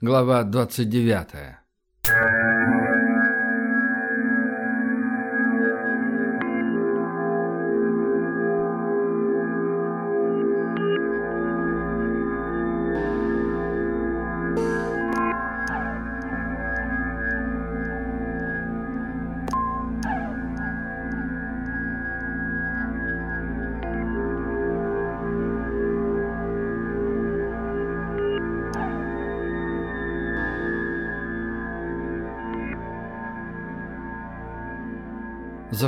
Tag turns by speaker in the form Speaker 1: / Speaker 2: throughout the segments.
Speaker 1: Глава 29.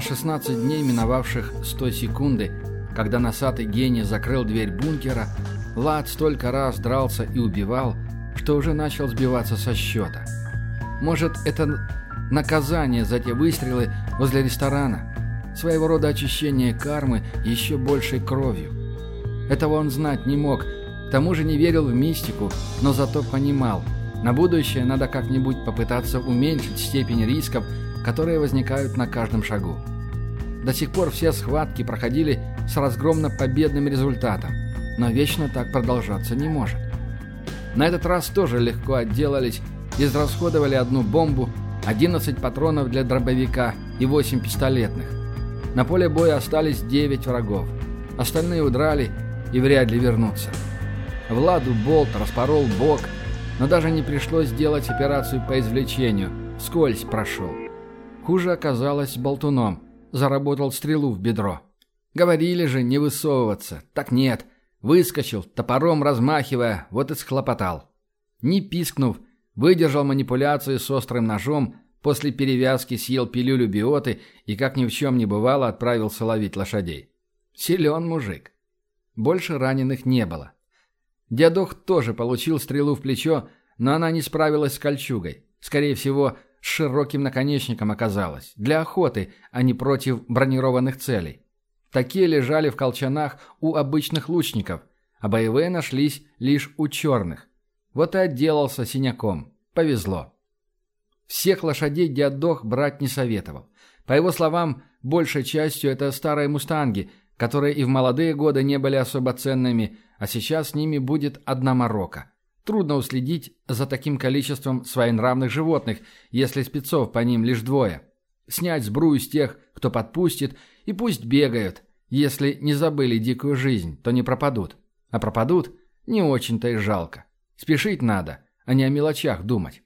Speaker 1: За 16 дней, миновавших с той секунды, когда носатый гений закрыл дверь бункера, Лад столько раз дрался и убивал, что уже начал сбиваться со счета. Может, это наказание за те выстрелы возле ресторана? Своего рода очищение кармы еще большей кровью. Этого он знать не мог, к тому же не верил в мистику, но зато понимал, на будущее надо как-нибудь попытаться уменьшить степень рисков, которые возникают на каждом шагу. До сих пор все схватки проходили с разгромно-победным результатом, но вечно так продолжаться не может. На этот раз тоже легко отделались, израсходовали одну бомбу, 11 патронов для дробовика и 8 пистолетных. На поле боя остались 9 врагов. Остальные удрали и вряд ли вернутся. Владу болт распорол бок, но даже не пришлось делать операцию по извлечению, скользь прошел. Хуже оказалось болтуном. Заработал стрелу в бедро. Говорили же не высовываться. Так нет. Выскочил, топором размахивая, вот и схлопотал. Не пискнув, выдержал манипуляции с острым ножом, после перевязки съел пилюлю биоты и, как ни в чем не бывало, отправился ловить лошадей. Силен мужик. Больше раненых не было. Дядох тоже получил стрелу в плечо, но она не справилась с кольчугой. Скорее всего, с широким наконечником оказалось. Для охоты, а не против бронированных целей. Такие лежали в колчанах у обычных лучников, а боевые нашлись лишь у черных. Вот и отделался синяком. Повезло. Всех лошадей Диадох брать не советовал. По его словам, большей частью это старые мустанги, которые и в молодые годы не были особо ценными, а сейчас с ними будет одна морока. Трудно уследить за таким количеством своенравных животных, если спецов по ним лишь двое. Снять сбрую с тех, кто подпустит, и пусть бегают. Если не забыли дикую жизнь, то не пропадут. А пропадут, не очень-то и жалко. Спешить надо, а не о мелочах думать.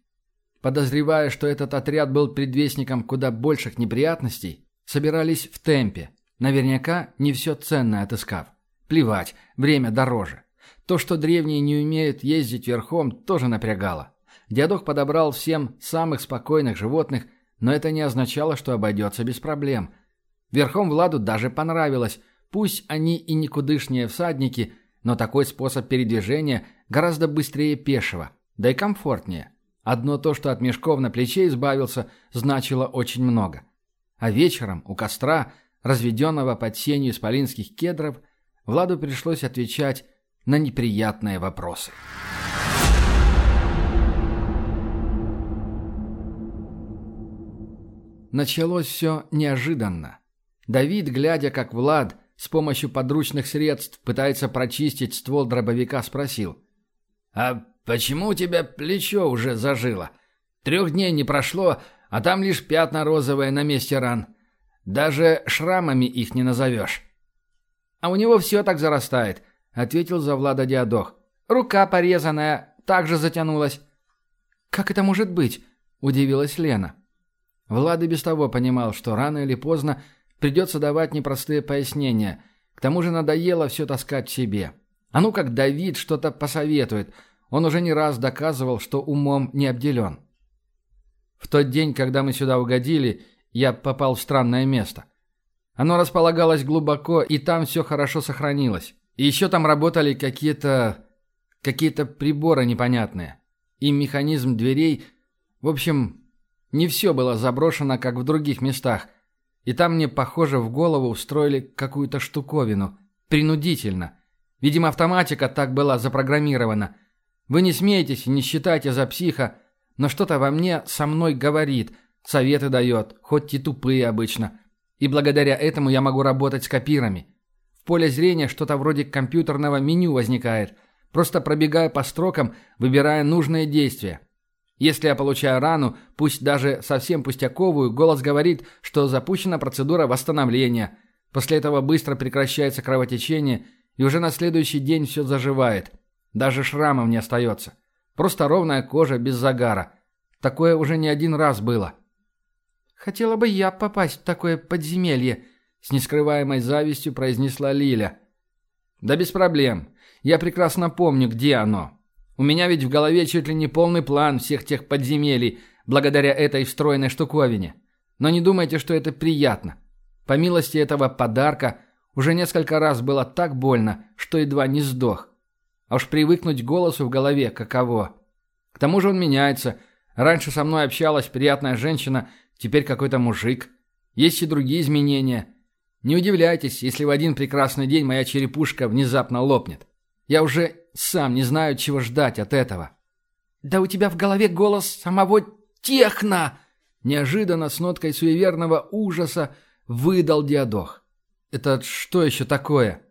Speaker 1: Подозревая, что этот отряд был предвестником куда больших неприятностей, собирались в темпе, наверняка не все ценное отыскав. Плевать, время дороже. То, что древние не умеют ездить верхом, тоже напрягало. Дядок подобрал всем самых спокойных животных, но это не означало, что обойдется без проблем. Верхом Владу даже понравилось. Пусть они и никудышнее всадники, но такой способ передвижения гораздо быстрее пешего, да и комфортнее. Одно то, что от мешков на плече избавился, значило очень много. А вечером у костра, разведенного под сенью исполинских кедров, Владу пришлось отвечать на неприятные вопросы. Началось все неожиданно. Давид, глядя, как Влад с помощью подручных средств пытается прочистить ствол дробовика, спросил. «А почему у тебя плечо уже зажило? Трех дней не прошло, а там лишь пятна розовые на месте ран. Даже шрамами их не назовешь». «А у него все так зарастает», ответил за Влада Диадох. «Рука порезанная, также затянулась». «Как это может быть?» – удивилась Лена. Влад и без того понимал, что рано или поздно придется давать непростые пояснения. К тому же надоело все таскать в себе. А ну как Давид что-то посоветует. Он уже не раз доказывал, что умом не обделен. В тот день, когда мы сюда угодили, я попал в странное место. Оно располагалось глубоко, и там все хорошо сохранилось. И еще там работали какие-то... какие-то приборы непонятные. И механизм дверей... В общем, не все было заброшено, как в других местах. И там мне, похоже, в голову устроили какую-то штуковину. Принудительно. Видимо, автоматика так была запрограммирована. Вы не смеетесь и не считайте за психа, но что-то во мне со мной говорит, советы дает, хоть и тупые обычно. И благодаря этому я могу работать с копирами. Поле зрения что-то вроде компьютерного меню возникает. Просто пробегая по строкам, выбирая нужные действия. Если я получаю рану, пусть даже совсем пустяковую, голос говорит, что запущена процедура восстановления. После этого быстро прекращается кровотечение, и уже на следующий день все заживает. Даже шрамов не остается. Просто ровная кожа без загара. Такое уже не один раз было. «Хотела бы я попасть в такое подземелье», — с нескрываемой завистью произнесла Лиля. «Да без проблем. Я прекрасно помню, где оно. У меня ведь в голове чуть ли не полный план всех тех подземелий, благодаря этой встроенной штуковине. Но не думайте, что это приятно. По милости этого подарка уже несколько раз было так больно, что едва не сдох. А уж привыкнуть к голосу в голове каково. К тому же он меняется. Раньше со мной общалась приятная женщина, теперь какой-то мужик. Есть и другие изменения. Не удивляйтесь, если в один прекрасный день моя черепушка внезапно лопнет. Я уже сам не знаю, чего ждать от этого. «Да у тебя в голове голос самого техно!» Неожиданно с ноткой суеверного ужаса выдал Диадох. «Это что еще такое?»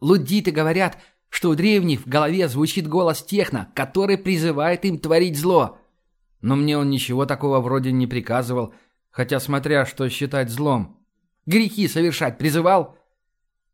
Speaker 1: «Лудиты говорят, что у древних в голове звучит голос техно, который призывает им творить зло». Но мне он ничего такого вроде не приказывал, хотя смотря, что считать злом. «Грехи совершать призывал?»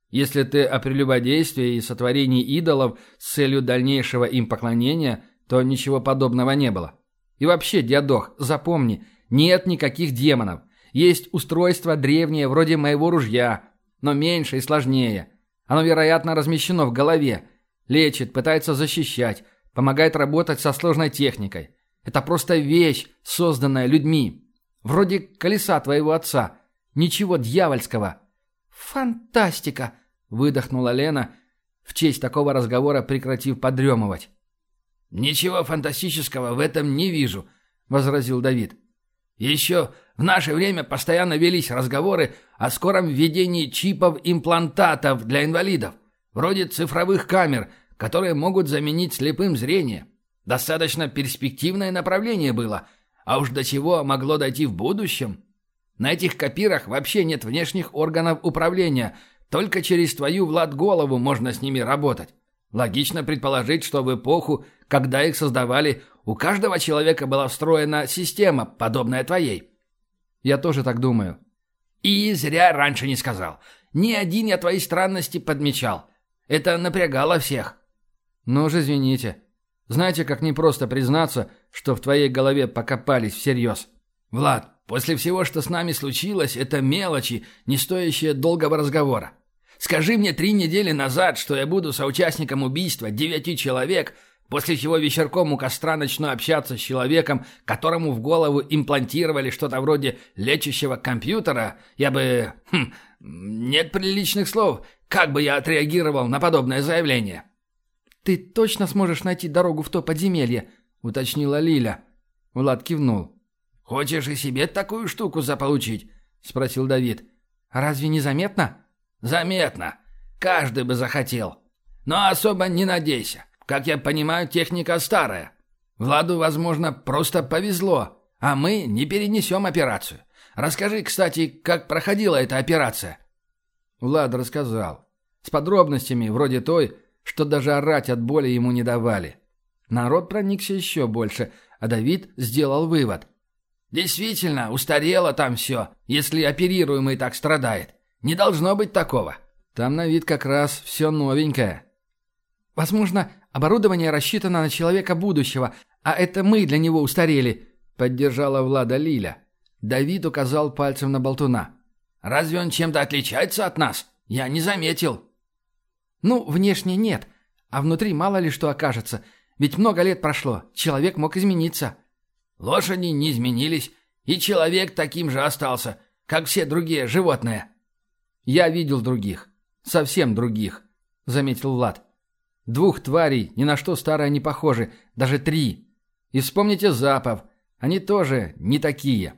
Speaker 1: Если ты о прелюбодействии и сотворении идолов с целью дальнейшего им поклонения, то ничего подобного не было. И вообще, диадох, запомни, нет никаких демонов. Есть устройство древнее, вроде моего ружья, но меньше и сложнее. Оно, вероятно, размещено в голове. Лечит, пытается защищать, помогает работать со сложной техникой. Это просто вещь, созданная людьми. Вроде колеса твоего отца. Ничего дьявольского. «Фантастика!» выдохнула Лена, в честь такого разговора прекратив подремывать. «Ничего фантастического в этом не вижу», — возразил Давид. «Еще в наше время постоянно велись разговоры о скором введении чипов-имплантатов для инвалидов, вроде цифровых камер, которые могут заменить слепым зрение. Достаточно перспективное направление было, а уж до чего могло дойти в будущем. На этих копирах вообще нет внешних органов управления — только через твою, Влад, голову можно с ними работать. Логично предположить, что в эпоху, когда их создавали, у каждого человека была встроена система, подобная твоей. Я тоже так думаю. И зря раньше не сказал. Ни один я твои странности подмечал. Это напрягало всех. Ну же, извините. Знаете, как непросто признаться, что в твоей голове покопались всерьез. Влад, после всего, что с нами случилось, это мелочи, не стоящие долгого разговора. Скажи мне три недели назад, что я буду соучастником убийства девяти человек, после чего вечерком у костра начну общаться с человеком, которому в голову имплантировали что-то вроде лечащего компьютера, я бы... Хм, нет приличных слов. Как бы я отреагировал на подобное заявление?» «Ты точно сможешь найти дорогу в то подземелье?» — уточнила Лиля. Влад кивнул. «Хочешь и себе такую штуку заполучить?» — спросил Давид. «Разве не заметно?» Заметно. Каждый бы захотел. Но особо не надейся. Как я понимаю, техника старая. Владу, возможно, просто повезло, а мы не перенесем операцию. Расскажи, кстати, как проходила эта операция?» Влад рассказал. С подробностями, вроде той, что даже орать от боли ему не давали. Народ проникся еще больше, а Давид сделал вывод. «Действительно, устарело там все, если оперируемый так страдает. Не должно быть такого. Там на вид как раз все новенькое. Возможно, оборудование рассчитано на человека будущего, а это мы для него устарели, поддержала Влада Лиля. Давид указал пальцем на болтуна. Разве он чем-то отличается от нас? Я не заметил. Ну, внешне нет, а внутри мало ли что окажется. Ведь много лет прошло, человек мог измениться. Лошади не изменились, и человек таким же остался, как все другие животные. «Я видел других. Совсем других», — заметил Влад. «Двух тварей, ни на что старое не похожи, даже три. И вспомните запов, они тоже не такие».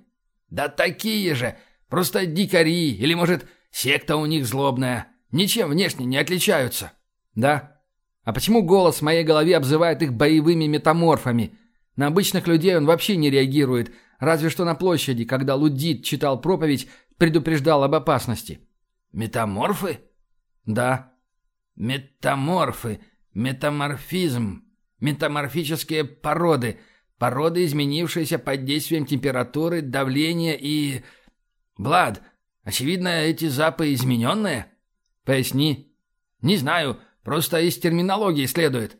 Speaker 1: «Да такие же! Просто дикари, или, может, секта у них злобная. Ничем внешне не отличаются». «Да? А почему голос в моей голове обзывает их боевыми метаморфами? На обычных людей он вообще не реагирует, разве что на площади, когда Лудит читал проповедь, предупреждал об опасности». «Метаморфы?» «Да». «Метаморфы», — Метаморфизм. Метаморфические породы. Породы, изменившиеся под действием температуры, давления и... Блад, очевидно, эти запы измененные? Поясни. Не знаю, просто из терминологии следует.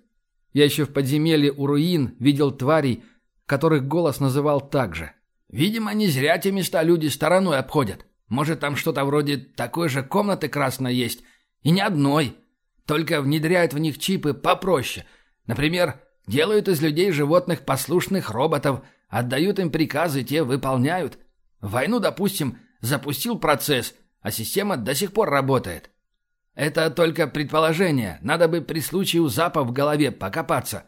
Speaker 1: Я еще в подземелье у руин видел тварей, которых голос называл так же. Видимо, не зря те места люди стороной обходят. Может, там что-то вроде такой же комнаты красной есть. И ни одной. Только внедряют в них чипы попроще. Например, делают из людей животных послушных роботов, отдают им приказы, те выполняют. В войну, допустим, запустил процесс, а система до сих пор работает. Это только предположение. Надо бы при случае у запа в голове покопаться.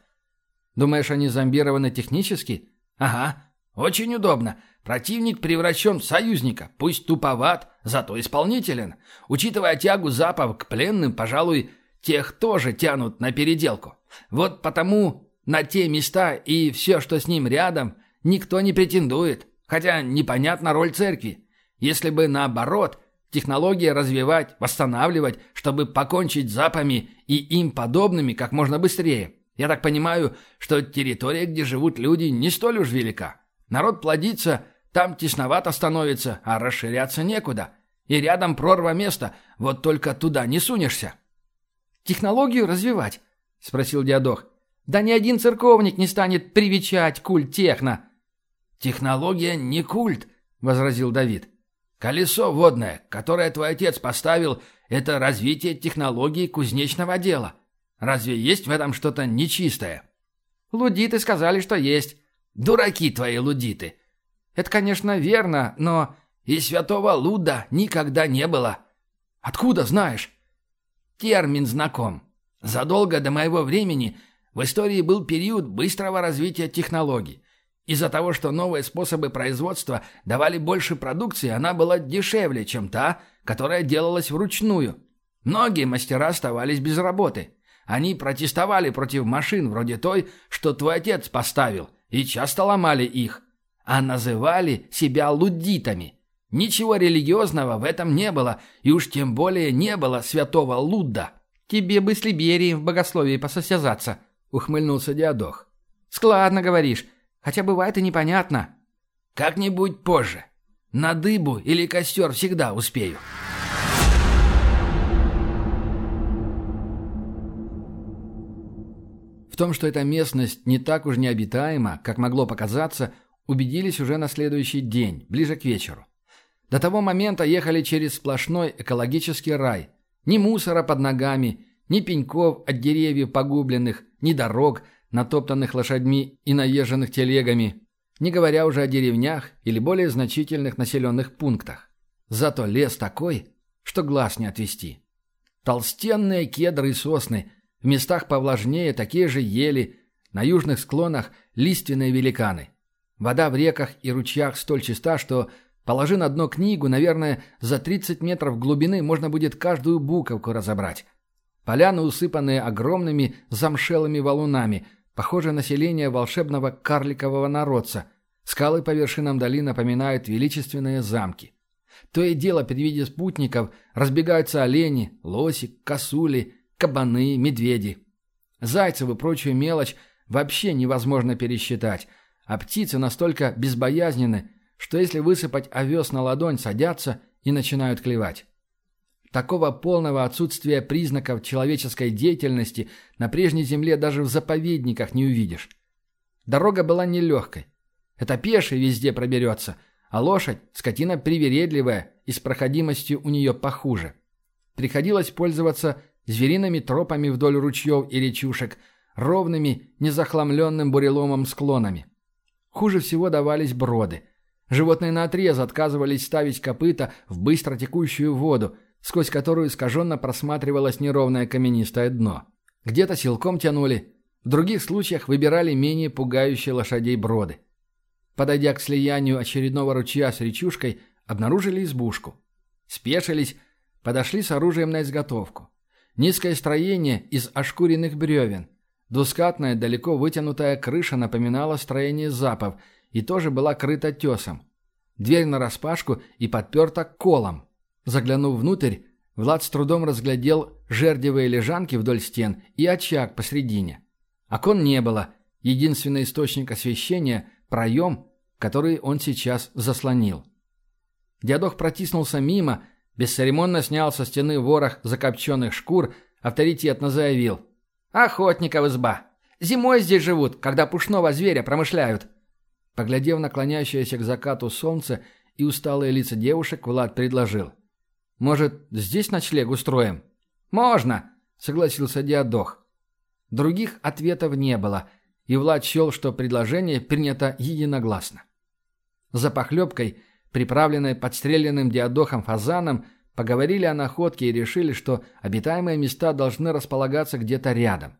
Speaker 1: Думаешь, они зомбированы технически? Ага. Очень удобно. Противник превращен в союзника. Пусть туповат, зато исполнителен. Учитывая тягу запов к пленным, пожалуй, тех тоже тянут на переделку. Вот потому на те места и все, что с ним рядом, никто не претендует. Хотя непонятна роль церкви. Если бы наоборот, технологии развивать, восстанавливать, чтобы покончить с запами и им подобными как можно быстрее. Я так понимаю, что территория, где живут люди, не столь уж велика. Народ плодится, там тесновато становится, а расширяться некуда. И рядом прорва места, вот только туда не сунешься. «Технологию развивать?» — спросил Диадох. «Да ни один церковник не станет привечать культ техно». «Технология не культ», — возразил Давид. «Колесо водное, которое твой отец поставил, это развитие технологий кузнечного дела. Разве есть в этом что-то нечистое?» «Лудиты сказали, что есть». Дураки твои лудиты. Это, конечно, верно, но и святого Луда никогда не было. Откуда знаешь? Термин знаком. Задолго до моего времени в истории был период быстрого развития технологий. Из-за того, что новые способы производства давали больше продукции, она была дешевле, чем та, которая делалась вручную. Многие мастера оставались без работы. Они протестовали против машин вроде той, что твой отец поставил – и часто ломали их, а называли себя луддитами. Ничего религиозного в этом не было, и уж тем более не было святого Лудда. «Тебе бы с Либерией в богословии посостязаться», — ухмыльнулся Диадох. «Складно говоришь, хотя бывает и непонятно». «Как-нибудь позже. На дыбу или костер всегда успею». том, что эта местность не так уж необитаема, как могло показаться, убедились уже на следующий день, ближе к вечеру. До того момента ехали через сплошной экологический рай. Ни мусора под ногами, ни пеньков от деревьев погубленных, ни дорог, натоптанных лошадьми и наезженных телегами, не говоря уже о деревнях или более значительных населенных пунктах. Зато лес такой, что глаз не отвести. Толстенные кедры и сосны – в местах повлажнее такие же ели, на южных склонах лиственные великаны. Вода в реках и ручьях столь чиста, что, положи на дно книгу, наверное, за 30 метров глубины можно будет каждую буковку разобрать. Поляны, усыпанные огромными замшелыми валунами, похоже на селение волшебного карликового народца. Скалы по вершинам долин напоминают величественные замки. То и дело при виде спутников разбегаются олени, лоси, косули, кабаны, медведи. Зайцев и прочую мелочь вообще невозможно пересчитать, а птицы настолько безбоязненны, что если высыпать овес на ладонь, садятся и начинают клевать. Такого полного отсутствия признаков человеческой деятельности на прежней земле даже в заповедниках не увидишь. Дорога была нелегкой. Это пеший везде проберется, а лошадь – скотина привередливая и с проходимостью у нее похуже. Приходилось пользоваться звериными тропами вдоль ручьев и речушек, ровными, незахламленным буреломом склонами. Хуже всего давались броды. Животные наотрез отказывались ставить копыта в быстро текущую воду, сквозь которую искаженно просматривалось неровное каменистое дно. Где-то силком тянули, в других случаях выбирали менее пугающие лошадей броды. Подойдя к слиянию очередного ручья с речушкой, обнаружили избушку. Спешились, подошли с оружием на изготовку. Низкое строение из ошкуренных бревен. Двускатная, далеко вытянутая крыша напоминала строение запов и тоже была крыта тесом. Дверь нараспашку и подперта колом. Заглянув внутрь, Влад с трудом разглядел жердевые лежанки вдоль стен и очаг посредине. Окон не было, единственный источник освещения – проем, который он сейчас заслонил. Дядох протиснулся мимо, бесцеремонно снял со стены ворох закопченных шкур, авторитетно заявил. «Охотников изба! Зимой здесь живут, когда пушного зверя промышляют!» Поглядев на клонящееся к закату солнце и усталые лица девушек, Влад предложил. «Может, здесь ночлег устроим?» «Можно!» — согласился Диадох. Других ответов не было, и Влад счел, что предложение принято единогласно. За похлебкой, приправленной подстреленным диадохом фазаном, поговорили о находке и решили, что обитаемые места должны располагаться где-то рядом.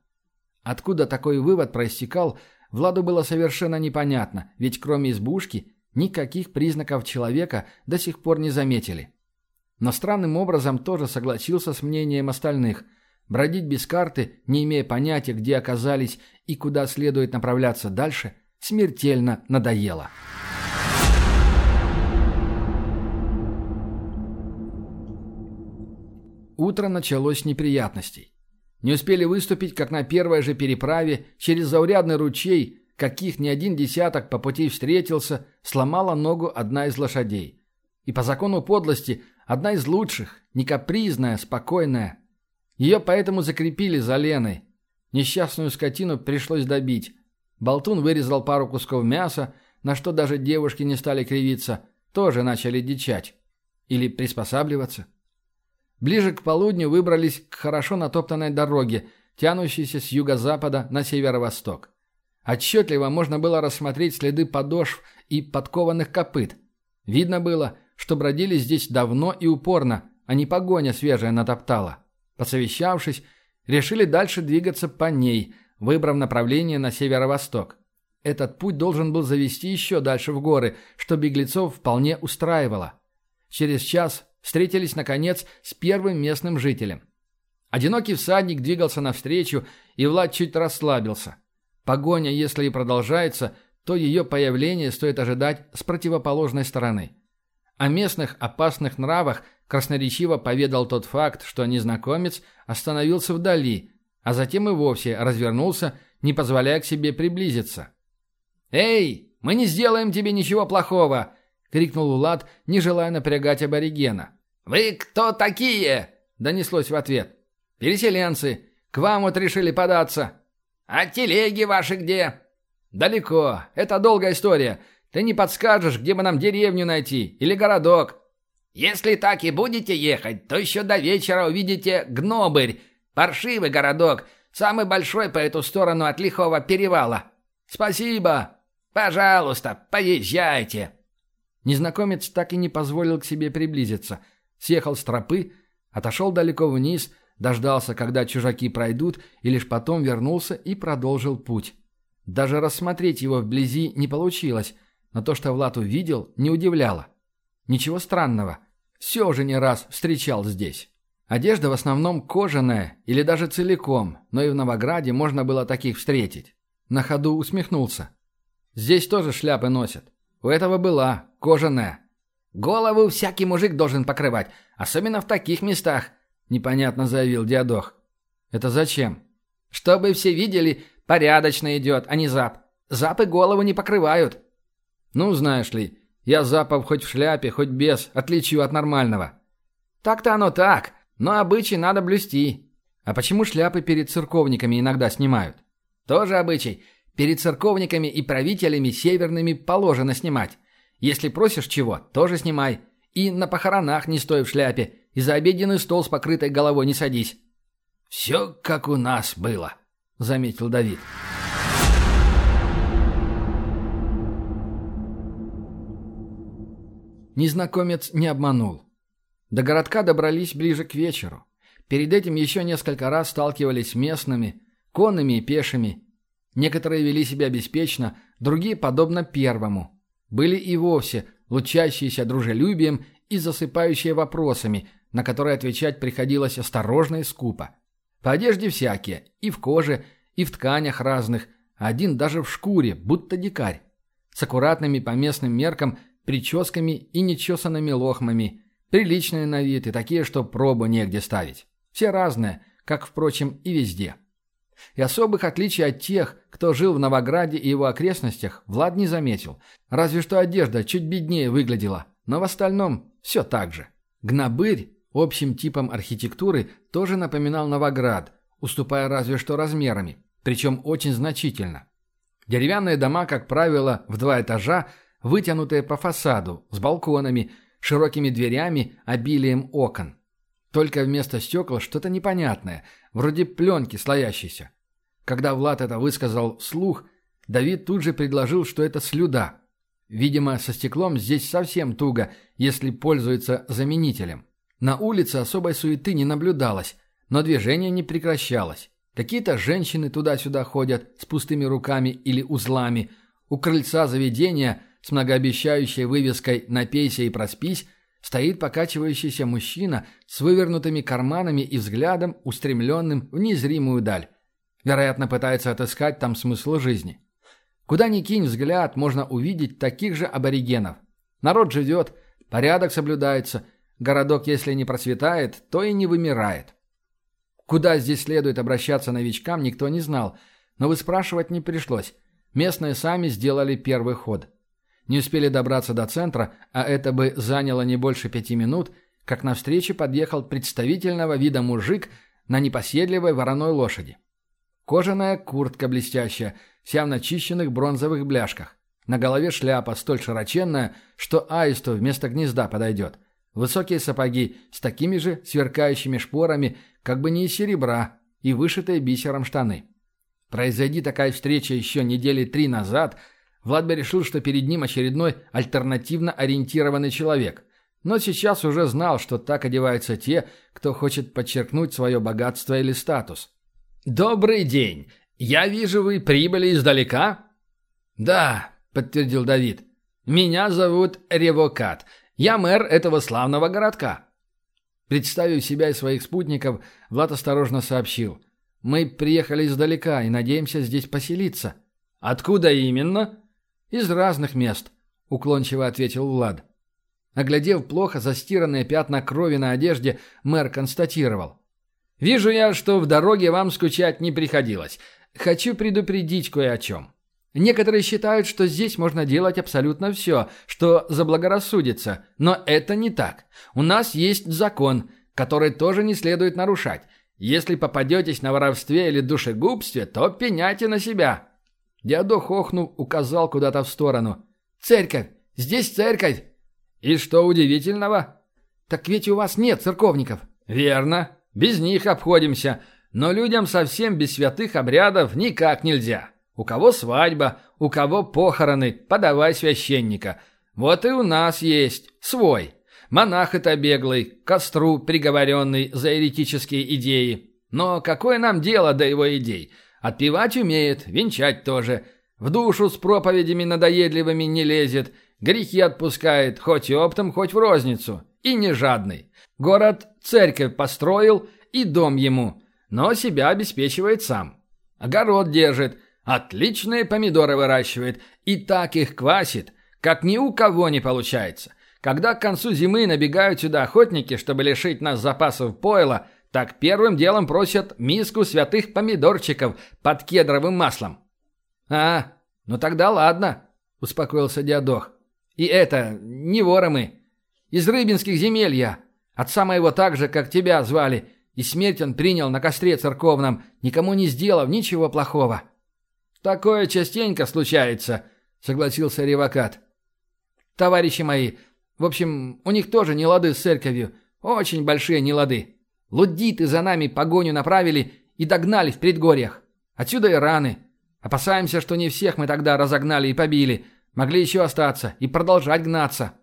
Speaker 1: Откуда такой вывод проистекал, Владу было совершенно непонятно, ведь кроме избушки никаких признаков человека до сих пор не заметили. Но странным образом тоже согласился с мнением остальных – Бродить без карты, не имея понятия, где оказались и куда следует направляться дальше, смертельно надоело. Утро началось с неприятностей. Не успели выступить, как на первой же переправе через заурядный ручей, каких ни один десяток по пути встретился, сломала ногу одна из лошадей. И по закону подлости одна из лучших, не капризная, спокойная, ее поэтому закрепили за Леной. Несчастную скотину пришлось добить. Болтун вырезал пару кусков мяса, на что даже девушки не стали кривиться, тоже начали дичать. Или приспосабливаться. Ближе к полудню выбрались к хорошо натоптанной дороге, тянущейся с юго-запада на северо-восток. Отчетливо можно было рассмотреть следы подошв и подкованных копыт. Видно было, что бродили здесь давно и упорно, а не погоня свежая натоптала. Посовещавшись, решили дальше двигаться по ней, выбрав направление на северо-восток. Этот путь должен был завести еще дальше в горы, что беглецов вполне устраивало. Через час встретились, наконец, с первым местным жителем. Одинокий всадник двигался навстречу, и Влад чуть расслабился. Погоня, если и продолжается, то ее появление стоит ожидать с противоположной стороны. О местных опасных нравах красноречиво поведал тот факт, что незнакомец остановился вдали, а затем и вовсе развернулся, не позволяя к себе приблизиться. «Эй, мы не сделаем тебе ничего плохого!» — крикнул Улад, не желая напрягать аборигена. «Вы кто такие?» — донеслось в ответ. «Переселенцы. К вам вот решили податься». «А телеги ваши где?» «Далеко. Это долгая история. Ты не подскажешь, где бы нам деревню найти или городок?» Если так и будете ехать, то еще до вечера увидите Гнобырь, паршивый городок, самый большой по эту сторону от Лихого перевала. Спасибо. Пожалуйста, поезжайте. Незнакомец так и не позволил к себе приблизиться. Съехал с тропы, отошел далеко вниз, дождался, когда чужаки пройдут, и лишь потом вернулся и продолжил путь. Даже рассмотреть его вблизи не получилось, но то, что Влад увидел, не удивляло. Ничего странного. Все же не раз встречал здесь. Одежда в основном кожаная или даже целиком, но и в Новограде можно было таких встретить. На ходу усмехнулся. Здесь тоже шляпы носят. У этого была, кожаная. Голову всякий мужик должен покрывать, особенно в таких местах, непонятно заявил Диадох. Это зачем? Чтобы все видели, порядочно идет, а не зап. Запы голову не покрывают. Ну, знаешь ли, я запах хоть в шляпе, хоть без, отличию от нормального. Так-то оно так, но обычай надо блюсти. А почему шляпы перед церковниками иногда снимают? Тоже обычай. Перед церковниками и правителями северными положено снимать. Если просишь чего, тоже снимай. И на похоронах не стой в шляпе, и за обеденный стол с покрытой головой не садись. «Все как у нас было», — заметил Давид. Незнакомец не обманул. До городка добрались ближе к вечеру. Перед этим еще несколько раз сталкивались с местными, конными и пешими. Некоторые вели себя беспечно, другие подобно первому. Были и вовсе лучащиеся дружелюбием и засыпающие вопросами, на которые отвечать приходилось осторожно и скупо. По одежде всякие, и в коже, и в тканях разных, один даже в шкуре, будто дикарь. С аккуратными по местным меркам прическами и нечесанными лохмами, Приличные на вид и такие, что пробу негде ставить. Все разные, как, впрочем, и везде. И особых отличий от тех, кто жил в Новограде и его окрестностях, Влад не заметил. Разве что одежда чуть беднее выглядела, но в остальном все так же. Гнобырь общим типом архитектуры тоже напоминал Новоград, уступая разве что размерами, причем очень значительно. Деревянные дома, как правило, в два этажа, вытянутые по фасаду, с балконами, широкими дверями, обилием окон. Только вместо стекол что-то непонятное, вроде пленки слоящейся. Когда Влад это высказал вслух, Давид тут же предложил, что это слюда. Видимо, со стеклом здесь совсем туго, если пользуется заменителем. На улице особой суеты не наблюдалось, но движение не прекращалось. Какие-то женщины туда-сюда ходят с пустыми руками или узлами. У крыльца заведения с многообещающей вывеской «Напейся и проспись» стоит покачивающийся мужчина с вывернутыми карманами и взглядом, устремленным в незримую даль. Вероятно, пытается отыскать там смысл жизни. Куда ни кинь взгляд, можно увидеть таких же аборигенов. Народ живет, порядок соблюдается, городок, если не процветает, то и не вымирает. Куда здесь следует обращаться новичкам, никто не знал, но выспрашивать не пришлось. Местные сами сделали первый ход. Не успели добраться до центра, а это бы заняло не больше пяти минут, как навстречу подъехал представительного вида мужик на непоседливой вороной лошади. Кожаная куртка блестящая, вся в начищенных бронзовых бляшках. На голове шляпа столь широченная, что аисту вместо гнезда подойдет. Высокие сапоги с такими же сверкающими шпорами, как бы не из серебра, и вышитые бисером штаны. Произойди такая встреча еще недели три назад – Влад бы решил, что перед ним очередной альтернативно ориентированный человек. Но сейчас уже знал, что так одеваются те, кто хочет подчеркнуть свое богатство или статус. «Добрый день! Я вижу, вы прибыли издалека?» «Да», — подтвердил Давид. «Меня зовут Ревокат. Я мэр этого славного городка». Представив себя и своих спутников, Влад осторожно сообщил. «Мы приехали издалека и надеемся здесь поселиться». «Откуда именно?» «Из разных мест», — уклончиво ответил Влад. Оглядев плохо застиранные пятна крови на одежде, мэр констатировал. «Вижу я, что в дороге вам скучать не приходилось. Хочу предупредить кое о чем. Некоторые считают, что здесь можно делать абсолютно все, что заблагорассудится, но это не так. У нас есть закон, который тоже не следует нарушать. Если попадетесь на воровстве или душегубстве, то пеняйте на себя. Дядо хохнув, указал куда-то в сторону. «Церковь! Здесь церковь!» «И что удивительного?» «Так ведь у вас нет церковников». «Верно. Без них обходимся. Но людям совсем без святых обрядов никак нельзя. У кого свадьба, у кого похороны, подавай священника. Вот и у нас есть свой. Монах это беглый, костру приговоренный за еретические идеи. Но какое нам дело до его идей?» Отпевать умеет, венчать тоже. В душу с проповедями надоедливыми не лезет. Грехи отпускает, хоть и оптом, хоть в розницу. И не жадный. Город церковь построил и дом ему. Но себя обеспечивает сам. Огород держит. Отличные помидоры выращивает. И так их квасит, как ни у кого не получается. Когда к концу зимы набегают сюда охотники, чтобы лишить нас запасов пойла – так первым делом просят миску святых помидорчиков под кедровым маслом. «А, ну тогда ладно», — успокоился Диадох. «И это, не воры мы. Из рыбинских земель я. Отца моего так же, как тебя звали, и смерть он принял на костре церковном, никому не сделав ничего плохого». «Такое частенько случается», — согласился Ревакат. «Товарищи мои, в общем, у них тоже не лады с церковью, очень большие не лады. Лудиты за нами погоню направили и догнали в предгорьях. Отсюда и раны. Опасаемся, что не всех мы тогда разогнали и побили. Могли еще остаться и продолжать гнаться.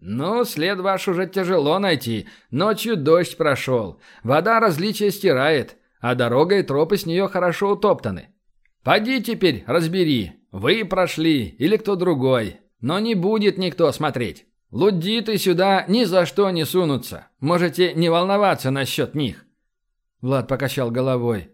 Speaker 1: Ну, след ваш уже тяжело найти. Ночью дождь прошел. Вода различия стирает, а дорога и тропы с нее хорошо утоптаны. Поди теперь, разбери. Вы прошли или кто другой. Но не будет никто смотреть. Лудиты сюда ни за что не сунутся. Можете не волноваться насчет них. Влад покачал головой.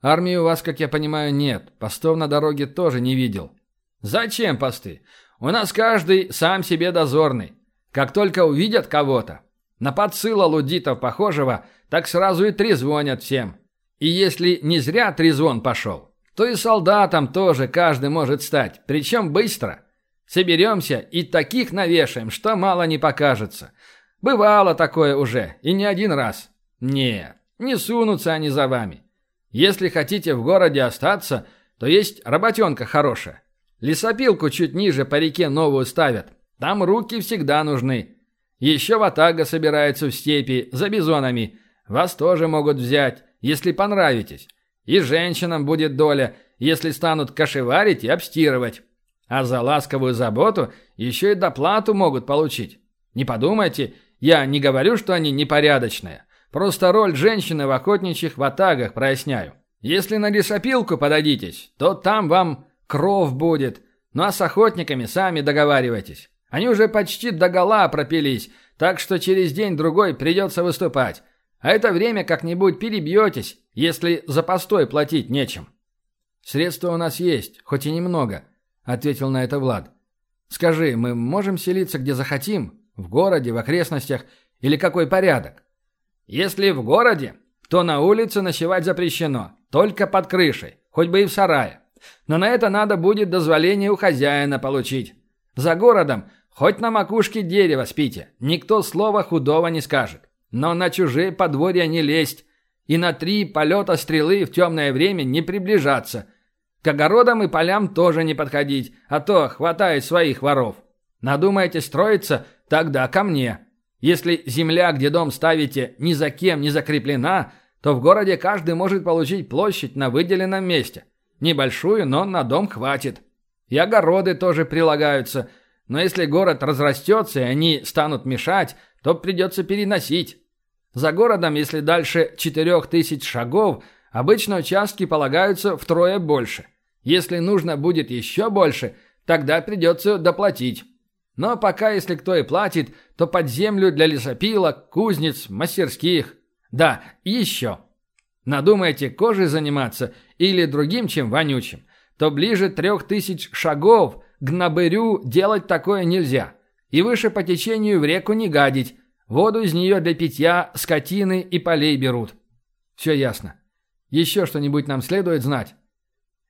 Speaker 1: Армии у вас, как я понимаю, нет. Постов на дороге тоже не видел. Зачем посты? У нас каждый сам себе дозорный. Как только увидят кого-то, На подсыла лудитов похожего, так сразу и трезвонят всем. И если не зря трезвон пошел, то и солдатом тоже каждый может стать, причем быстро. Соберемся и таких навешаем, что мало не покажется. Бывало такое уже, и не один раз. Нет, не сунутся они за вами. Если хотите в городе остаться, то есть работенка хорошая. Лесопилку чуть ниже по реке новую ставят. Там руки всегда нужны. Еще ватага собирается в степи за бизонами. Вас тоже могут взять, если понравитесь. И женщинам будет доля, если станут кошеварить и обстирывать. А за ласковую заботу еще и доплату могут получить. Не подумайте, я не говорю, что они непорядочные. Просто роль женщины в охотничьих ватагах проясняю. Если на лесопилку подадитесь, то там вам кров будет. Ну а с охотниками сами договаривайтесь. Они уже почти догола пропились, так что через день-другой придется выступать. А это время как-нибудь перебьетесь, если за постой платить нечем. Средства у нас есть, хоть и немного, ответил на это Влад. Скажи, мы можем селиться где захотим? В городе, в окрестностях? Или какой порядок? Если в городе, то на улице ночевать запрещено, только под крышей, хоть бы и в сарае. Но на это надо будет дозволение у хозяина получить. За городом хоть на макушке дерева спите, никто слова худого не скажет. Но на чужие подворья не лезть и на три полета стрелы в темное время не приближаться. К огородам и полям тоже не подходить, а то хватает своих воров. Надумаете строиться, тогда ко мне. Если земля, где дом ставите, ни за кем не закреплена, то в городе каждый может получить площадь на выделенном месте. Небольшую, но на дом хватит. И огороды тоже прилагаются. Но если город разрастется и они станут мешать, то придется переносить. За городом, если дальше четырех тысяч шагов, обычно участки полагаются втрое больше. Если нужно будет еще больше, тогда придется доплатить. Но пока, если кто и платит, то под землю для лесопилок, кузнец, мастерских. Да, еще. Надумаете кожей заниматься или другим чем вонючим, то ближе трех тысяч шагов к набырю делать такое нельзя. И выше по течению в реку не гадить. Воду из нее для питья скотины и полей берут. Все ясно. Еще что-нибудь нам следует знать?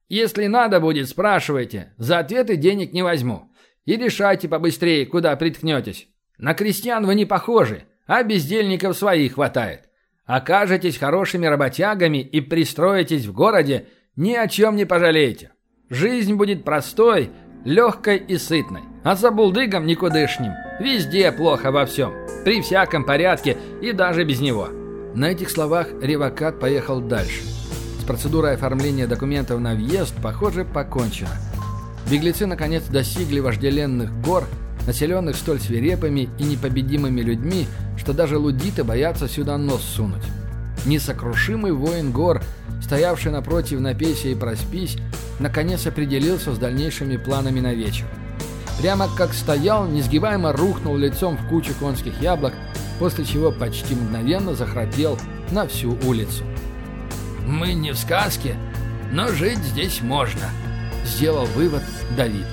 Speaker 1: Если надо будет, спрашивайте. За ответы денег не возьму. И решайте побыстрее, куда приткнетесь. На крестьян вы не похожи, а бездельников своих хватает. Окажетесь хорошими работягами и пристроитесь в городе, ни о чем не пожалеете. Жизнь будет простой, легкой и сытной. А за булдыгом никудышним. Везде плохо во всем. При всяком порядке и даже без него.
Speaker 2: На этих словах Ревакат поехал дальше. С процедурой оформления документов на въезд, похоже, покончено. Беглецы наконец достигли вожделенных гор, населенных столь свирепыми и непобедимыми людьми, что даже лудиты боятся сюда нос сунуть. Несокрушимый воин гор, стоявший напротив Напеся и Проспись, наконец определился с дальнейшими планами на вечер. Прямо как стоял, несгибаемо рухнул лицом в кучу конских яблок, после чего почти мгновенно захрапел на всю улицу.
Speaker 3: «Мы не в сказке, но жить здесь можно», — сделал вывод Давид.